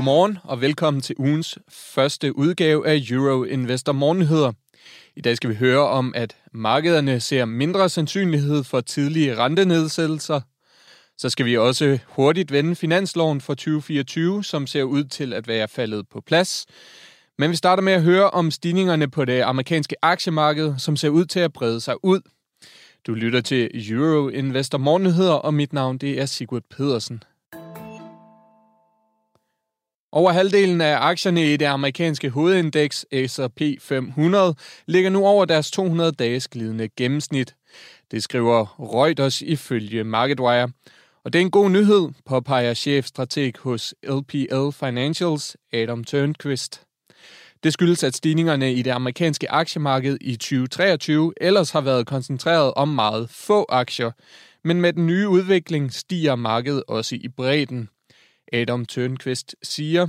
Godmorgen og velkommen til ugens første udgave af Euro Investor Morgennyheder. I dag skal vi høre om, at markederne ser mindre sandsynlighed for tidlige rentenedsættelser. Så skal vi også hurtigt vende finansloven for 2024, som ser ud til at være faldet på plads. Men vi starter med at høre om stigningerne på det amerikanske aktiemarked, som ser ud til at brede sig ud. Du lytter til Euro Investor Morgennyheder, og mit navn det er Sigurd Pedersen. Over halvdelen af aktierne i det amerikanske hovedindeks S&P 500 ligger nu over deres 200 dages glidende gennemsnit. Det skriver Reuters ifølge MarketWire. Og det er en god nyhed, påpeger chefstrateg hos LPL Financials, Adam Turnquist. Det skyldes, at stigningerne i det amerikanske aktiemarked i 2023 ellers har været koncentreret om meget få aktier, men med den nye udvikling stiger markedet også i bredden. Adam Tørnqvist siger,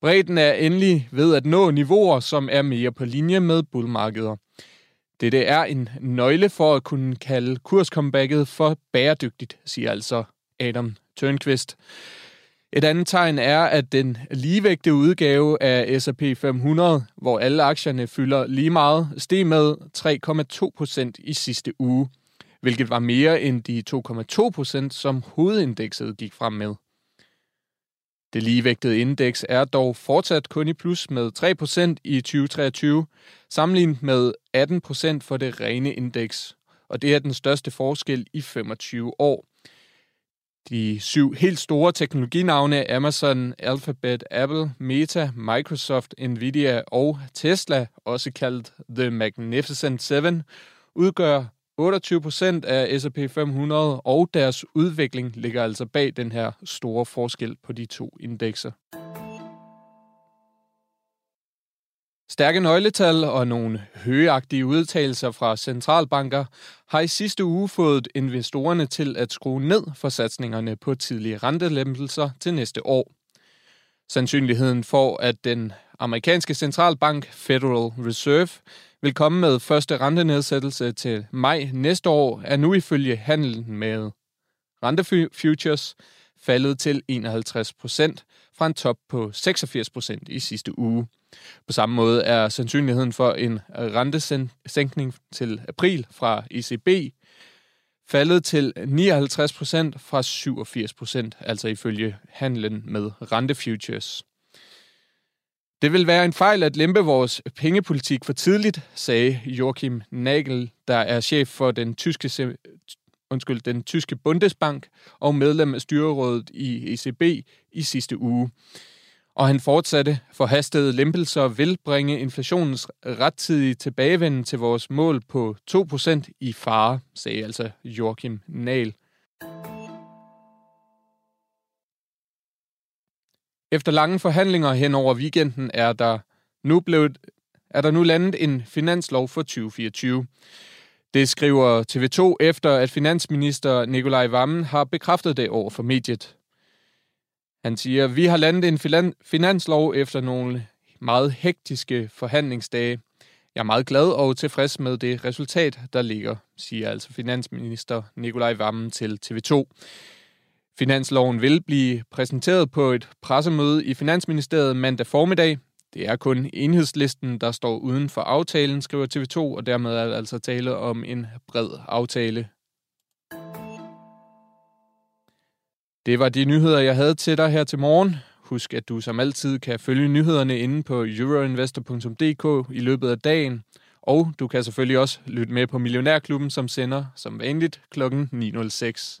bredden er endelig ved at nå niveauer, som er mere på linje med bullmarkeder. Dette er en nøgle for at kunne kalde kurscomebacket for bæredygtigt, siger altså Adam Tørnqvist. Et andet tegn er, at den ligevægte udgave af S&P 500, hvor alle aktierne fylder lige meget, steg med 3,2 procent i sidste uge, hvilket var mere end de 2,2 procent, som hovedindekset gik frem med. Det ligevægtede indeks er dog fortsat kun i plus med 3% i 2023, sammenlignet med 18% for det rene indeks, og det er den største forskel i 25 år. De syv helt store teknologinavne Amazon, Alphabet, Apple, Meta, Microsoft, Nvidia og Tesla, også kaldt The Magnificent Seven, udgør 28 procent af S&P 500, og deres udvikling ligger altså bag den her store forskel på de to indekser. Stærke nøgletal og nogle højagtige udtalelser fra centralbanker har i sidste uge fået investorerne til at skrue ned for satsningerne på tidlige rentelempelser til næste år. Sandsynligheden for, at den amerikanske centralbank Federal Reserve vil komme med første rentenedsættelse til maj næste år, er nu ifølge handelen med rentefutures faldet til 51 procent fra en top på 86 procent i sidste uge. På samme måde er sandsynligheden for en rentesænkning til april fra ECB faldet til 59 procent fra 87 procent, altså ifølge handlen med rentefutures. Det vil være en fejl at lempe vores pengepolitik for tidligt, sagde Joachim Nagel, der er chef for den tyske, undskyld, den tyske Bundesbank og medlem af styrerådet i ECB i sidste uge. Og han fortsatte, for hastede lempelser vil bringe inflationens rettidige tilbagevenden til vores mål på 2% i fare, sagde altså Joachim Nagel. Efter lange forhandlinger hen over weekenden er der nu blevet er der nu landet en finanslov for 2024. Det skriver TV2 efter, at finansminister Nikolaj Vammen har bekræftet det over for mediet. Han siger, vi har landet en finanslov efter nogle meget hektiske forhandlingsdage. Jeg er meget glad og tilfreds med det resultat, der ligger, siger altså finansminister Nikolaj Vammen til TV2. Finansloven vil blive præsenteret på et pressemøde i Finansministeriet mandag formiddag. Det er kun enhedslisten, der står uden for aftalen, skriver TV2, og dermed er der altså tale om en bred aftale. Det var de nyheder, jeg havde til dig her til morgen. Husk, at du som altid kan følge nyhederne inde på euroinvestor.dk i løbet af dagen. Og du kan selvfølgelig også lytte med på Millionærklubben, som sender som vanligt kl. 9.06.